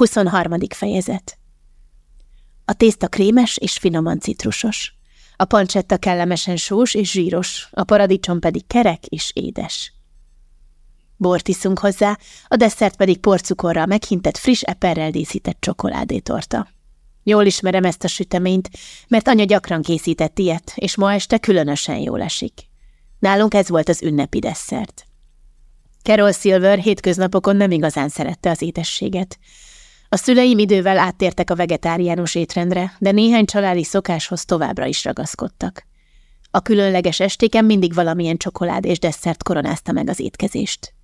23. fejezet A tészta krémes és finoman citrusos. A pancsetta kellemesen sós és zsíros, a paradicsom pedig kerek és édes. Bort iszunk hozzá, a desszert pedig porcukorral meghintett friss eperrel díszített csokoládétorta. Jól ismerem ezt a süteményt, mert anya gyakran készített ilyet, és ma este különösen jól esik. Nálunk ez volt az ünnepi desszert. Carol Silver hétköznapokon nem igazán szerette az étességet. A szüleim idővel áttértek a vegetáriánus étrendre, de néhány családi szokáshoz továbbra is ragaszkodtak. A különleges estéken mindig valamilyen csokolád és desszert koronázta meg az étkezést.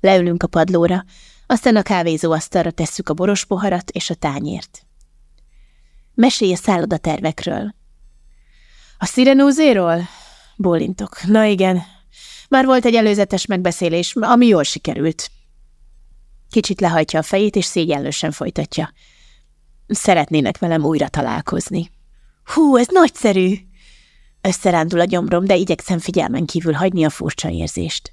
Leülünk a padlóra, aztán a kávézó asztalra tesszük a boros poharat és a tányért. Mesélj a szállodatervekről. A szirenózéról? Bólintok. Na igen. Már volt egy előzetes megbeszélés, ami jól sikerült. Kicsit lehajtja a fejét, és szégyenlősen folytatja. Szeretnének velem újra találkozni. Hú, ez nagyszerű! Összerándul a gyomrom, de igyekszem figyelmen kívül hagyni a furcsa érzést.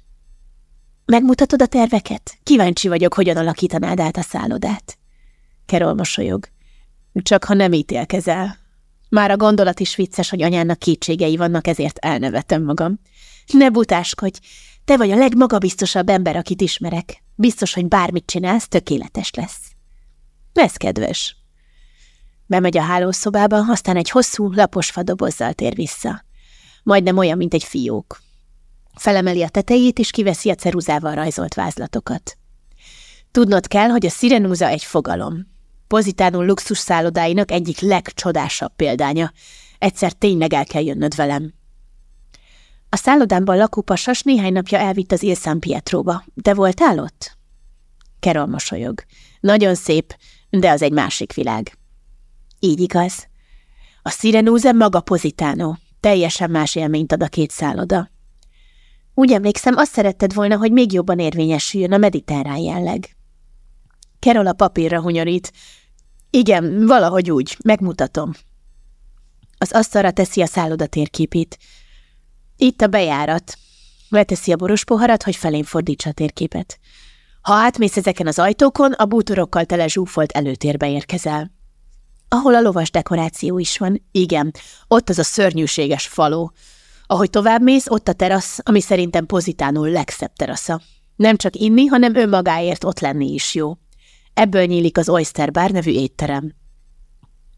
Megmutatod a terveket? Kíváncsi vagyok, hogyan alakítanád át a szállodát. Kerol mosolyog. Csak ha nem ítélkezel. Már a gondolat is vicces, hogy anyának kétségei vannak, ezért elnevetem magam. Ne butáskodj! Te vagy a legmagabiztosabb ember, akit ismerek. Biztos, hogy bármit csinálsz, tökéletes lesz. Lesz kedves. Bemegy a hálószobába, aztán egy hosszú, lapos fadobozzal tér vissza. Majdnem olyan, mint egy fiók. Felemeli a tetejét, és kiveszi a ceruzával rajzolt vázlatokat. Tudnod kell, hogy a szirenúza egy fogalom. Pozitánul luxus szállodáinak egyik legcsodásabb példánya. Egyszer tényleg el kell jönnöd velem. A szállodámban lakó pasas néhány napja elvitt az Il Pietróba. De voltál ott? Kerol mosolyog. Nagyon szép, de az egy másik világ. Így igaz. A Sirenuse maga Positano. Teljesen más élményt ad a két szálloda. Úgy emlékszem, azt szeretted volna, hogy még jobban érvényesüljön a mediterrán jelleg. Kerol a papírra hunyorít. Igen, valahogy úgy, megmutatom. Az asztalra teszi a szálloda térképét. Itt a bejárat. Leteszi a boros poharat, hogy felén fordítsa a térképet. Ha átmész ezeken az ajtókon, a bútorokkal tele zsúfolt előtérbe érkezel. Ahol a lovas dekoráció is van. Igen, ott az a szörnyűséges faló. Ahogy továbbmész, ott a terasz, ami szerintem pozitánul legszebb terasza. Nem csak inni, hanem önmagáért ott lenni is jó. Ebből nyílik az Oyster Bar nevű étterem.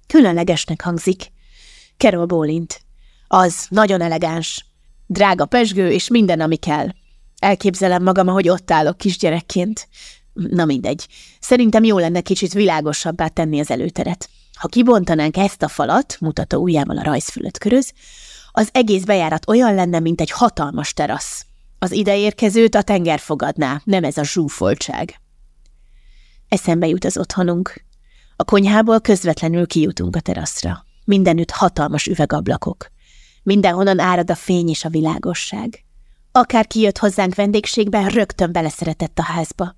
Különlegesnek hangzik. Carol bólint. Az, nagyon elegáns. Drága pesgő és minden, ami kell. Elképzelem magam, ahogy ott állok kisgyerekként. Na mindegy. Szerintem jó lenne kicsit világosabbá tenni az előteret. Ha kibontanánk ezt a falat, mutató ujjával a rajz fölött köröz, az egész bejárat olyan lenne, mint egy hatalmas terasz. Az ideérkezőt a tenger fogadná, nem ez a zsúfoltság. Eszembe jut az otthonunk. A konyhából közvetlenül kijutunk a teraszra. Mindenütt hatalmas üvegablakok. Mindenhonnan árad a fény és a világosság. Akár kijött hozzánk vendégségbe, rögtön beleszeretett a házba.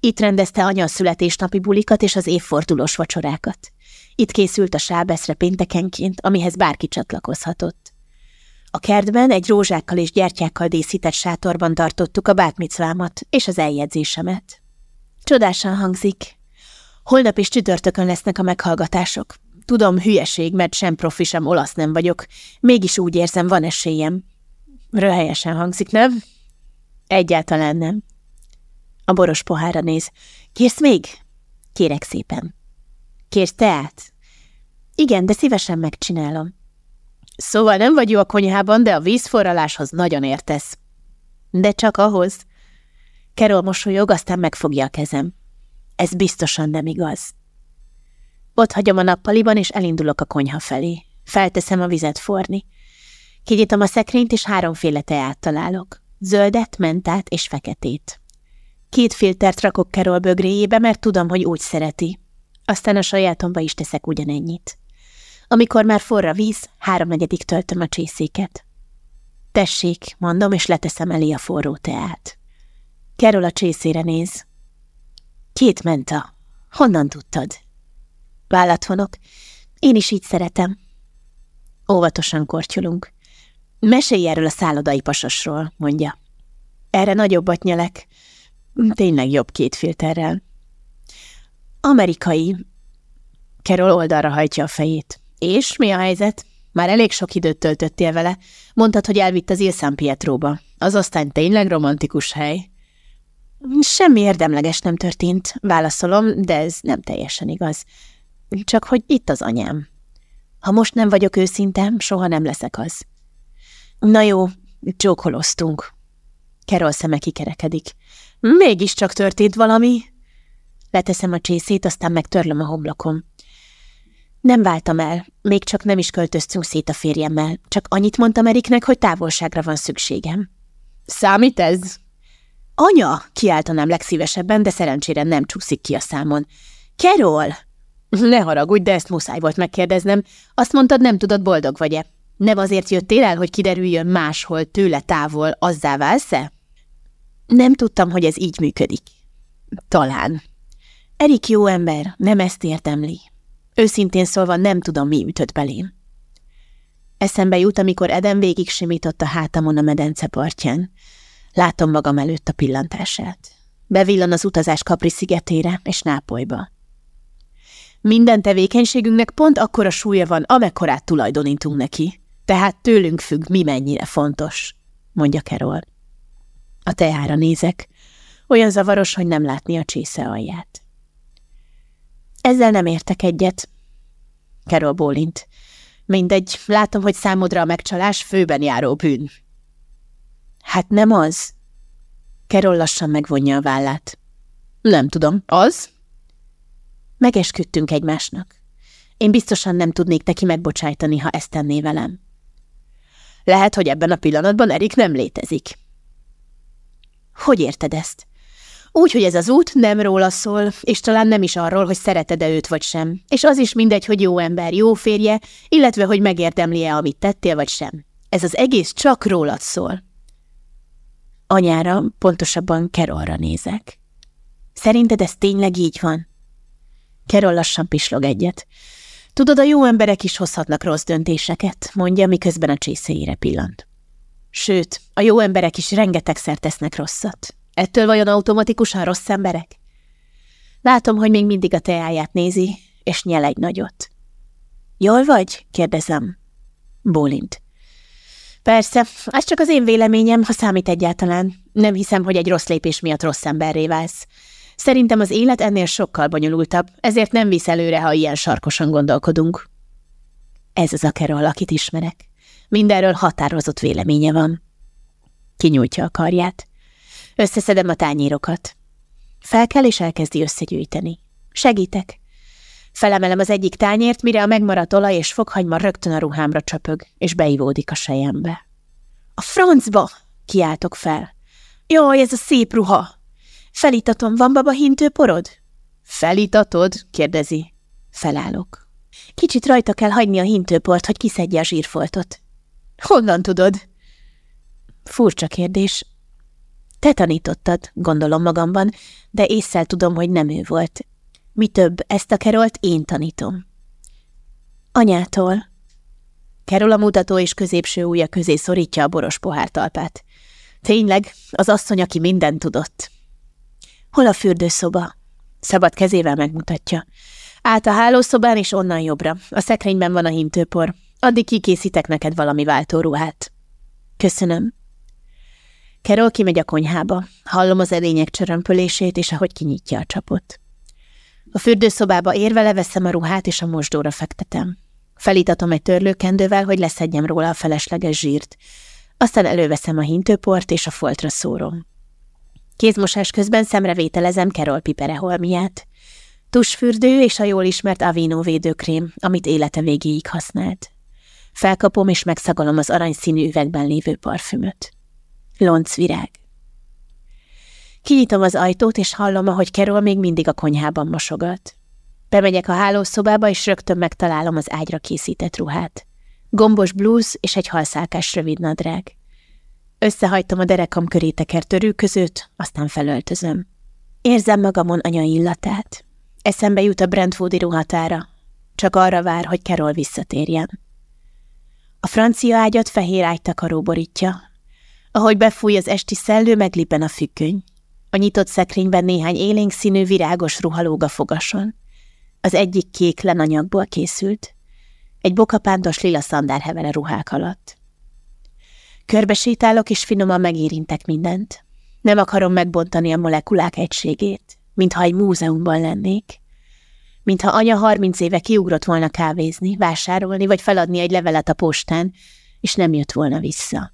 Itt rendezte anya a születésnapi bulikat és az évfordulós vacsorákat. Itt készült a sábeszre péntekenként, amihez bárki csatlakozhatott. A kertben egy rózsákkal és gyertyákkal díszített sátorban tartottuk a bátmicvámat és az eljegyzésemet. Csodásan hangzik. Holnap is csütörtökön lesznek a meghallgatások. Tudom, hülyeség, mert sem profi, sem olasz nem vagyok. Mégis úgy érzem, van esélyem. Röhelyesen hangzik, nem? Egyáltalán nem. A boros pohára néz. Kérsz még? Kérek szépen. Kérsz teát? Igen, de szívesen megcsinálom. Szóval nem vagy jó a konyhában, de a vízforraláshoz nagyon értesz. De csak ahhoz. Kerol mosolyog, aztán megfogja a kezem. Ez biztosan nem igaz. Ott hagyom a nappaliban, és elindulok a konyha felé. Felteszem a vizet forni. Kinyitom a szekrényt, és háromféle teát találok. Zöldet, mentát és feketét. Két filtert rakok Kerol bögréjébe, mert tudom, hogy úgy szereti. Aztán a sajátomba is teszek ugyanennyit. Amikor már forra víz, háromnegyedik töltöm a csészéket. Tessék, mondom, és leteszem elé a forró teát. Kerol a csészére néz. Két menta. Honnan tudtad? Vállat vonok. Én is így szeretem. Óvatosan kortyolunk. Mesélj erről a szállodai pasasról, mondja. Erre nagyobbat nyelek. Tényleg jobb két filterrel. Amerikai. Carol oldalra hajtja a fejét. És mi a helyzet? Már elég sok időt töltöttél vele. Mondtad, hogy elvitt az Il San Pietróba. Az aztán tényleg romantikus hely. Semmi érdemleges nem történt, válaszolom, de ez nem teljesen igaz. Csak hogy itt az anyám. Ha most nem vagyok őszinte, soha nem leszek az. Na jó, csókoloztunk. Kerol szeme kikerekedik. Mégiscsak történt valami. Leteszem a csészét, aztán megtörlöm a homlokom. Nem váltam el, még csak nem is költöztünk szét a férjemmel, csak annyit mondtam Eriknek, hogy távolságra van szükségem. Számít ez? Anya, kiáltanám legszívesebben, de szerencsére nem csúszik ki a számon. Kerol! Ne haragudj, de ezt muszáj volt megkérdeznem. Azt mondtad, nem tudod, boldog vagy-e? Nem azért jöttél el, hogy kiderüljön máshol, tőle távol, azzá válsz-e? Nem tudtam, hogy ez így működik. Talán. Erik jó ember, nem ezt értemli. Őszintén szólva nem tudom, mi ütött belém. Eszembe jut, amikor Eden végig simított a hátamon a medence partján. Látom magam előtt a pillantását. Bevillan az utazás Kapri szigetére és Nápolyba. Minden tevékenységünknek pont akkora súlya van, amekkorát tulajdonítunk neki. Tehát tőlünk függ, mi mennyire fontos, mondja Kerol. A teára nézek. Olyan zavaros, hogy nem látni a csésze alját. Ezzel nem értek egyet. Kerol bólint. Mindegy, látom, hogy számodra a megcsalás főben járó bűn. Hát nem az. Kerol lassan megvonja a vállát. Nem tudom, az? Megesküdtünk egymásnak. Én biztosan nem tudnék neki megbocsájtani, ha ezt tenné velem. Lehet, hogy ebben a pillanatban Erik nem létezik. Hogy érted ezt? Úgy, hogy ez az út nem róla szól, és talán nem is arról, hogy szereted-e őt vagy sem. És az is mindegy, hogy jó ember, jó férje, illetve hogy megérdemli-e, amit tettél vagy sem. Ez az egész csak rólad szól. Anyára, pontosabban Kerolra nézek. Szerinted ez tényleg így van? Kerol lassan pislog egyet. Tudod, a jó emberek is hozhatnak rossz döntéseket, mondja, miközben a csészéjére pillant. Sőt, a jó emberek is rengetegszer tesznek rosszat. Ettől vajon automatikusan rossz emberek? Látom, hogy még mindig a teáját nézi, és nyel egy nagyot. Jól vagy? kérdezem. Bólint. Persze, ez csak az én véleményem, ha számít egyáltalán. Nem hiszem, hogy egy rossz lépés miatt rossz emberré válsz. Szerintem az élet ennél sokkal bonyolultabb, ezért nem visz előre, ha ilyen sarkosan gondolkodunk. Ez az a Carol, akit ismerek. Mindenről határozott véleménye van. Kinyújtja a karját. Összeszedem a tányérokat. Fel kell és elkezdi összegyűjteni. Segítek. Felemelem az egyik tányért, mire a megmaradt olaj és fokhagyma rögtön a ruhámra csöpög, és beivódik a sejembe. A francba! Kiáltok fel. Jaj, ez a szép ruha! Felítatom, van baba hintőporod? Felítatod? kérdezi. Felállok. Kicsit rajta kell hagyni a hintőport, hogy kiszedje a zsírfoltot. Honnan tudod? Furcsa kérdés. Te tanítottad, gondolom magamban, de észszel tudom, hogy nem ő volt. Mi több, ezt a Kerolt én tanítom. Anyától. Kerol a mutató és középső ujja közé szorítja a boros pohártalpát. Tényleg, az asszony, aki mindent tudott. Hol a fürdőszoba? Szabad kezével megmutatja. Át a hálószobán és onnan jobbra. A szekrényben van a hintőpor. Addig kikészítek neked valami váltóruhát. Köszönöm. Kerol kimegy a konyhába. Hallom az edények csörömpölését, és ahogy kinyitja a csapot. A fürdőszobába érve leveszem a ruhát, és a mosdóra fektetem. Felítatom egy törlőkendővel, hogy leszedjem róla a felesleges zsírt. Aztán előveszem a hintőport, és a foltra szórom. Kézmosás közben szemrevételezem Kerol pipere holmiát. Tusfürdő és a jól ismert Avino védőkrém, amit élete végéig használt. Felkapom és megszagolom az aranyszínű üvegben lévő parfümöt. Loncvirág. Kinyitom az ajtót, és hallom, ahogy Kerol még mindig a konyhában mosogat. Bemegyek a hálószobába, és rögtön megtalálom az ágyra készített ruhát. Gombos blúz és egy halszálkás rövid nadrág. Összehajtom a derekam köré tekert törőközőt, aztán felöltözöm. Érzem magamon anya illatát. Eszembe jut a Brentwoodi ruhatára. Csak arra vár, hogy Carol visszatérjen. A francia ágyat fehér ágytakaró borítja. Ahogy befúj az esti szellő, megliben a függöny. A nyitott szekrényben néhány élénk színű virágos ruha lóg a fogason. Az egyik kék lenanyagból készült, egy bokapántos lila szandár hevere ruhák alatt. Körbesétálok, és finoman megérintek mindent. Nem akarom megbontani a molekulák egységét, mintha egy múzeumban lennék. Mintha anya harminc éve kiugrott volna kávézni, vásárolni, vagy feladni egy levelet a postán, és nem jött volna vissza.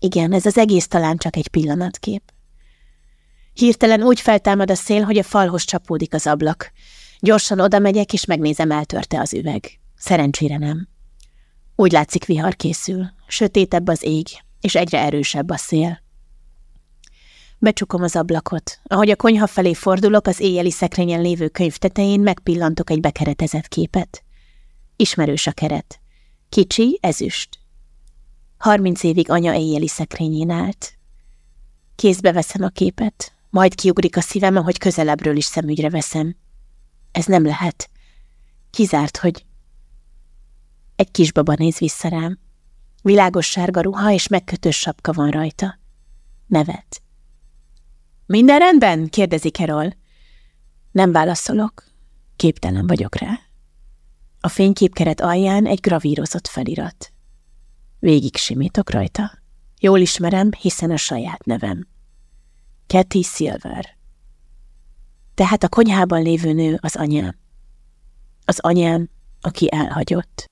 Igen, ez az egész talán csak egy pillanatkép. Hirtelen úgy feltámad a szél, hogy a falhoz csapódik az ablak. Gyorsan oda megyek, és megnézem, eltörte az üveg. Szerencsére nem. Úgy látszik, vihar készül. Sötétebb az ég, és egyre erősebb a szél. Becsukom az ablakot. Ahogy a konyha felé fordulok, az éjjeli szekrényen lévő könyv tetején megpillantok egy bekeretezett képet. Ismerős a keret. Kicsi, ezüst. Harminc évig anya éjjeli szekrényén állt. Kézbe veszem a képet, majd kiugrik a szívem, ahogy közelebbről is szemügyre veszem. Ez nem lehet. Kizárt, hogy... Egy kisbaba néz vissza rám. Világos sárga ruha és megkötős sapka van rajta. Nevet. Minden rendben? kérdezi Kerol. Nem válaszolok. Képtelen vagyok rá. A fényképkeret alján egy gravírozott felirat. Végig simítok rajta. Jól ismerem, hiszen a saját nevem. Kathy Silver. Tehát a konyhában lévő nő az anyám. Az anyám, aki elhagyott.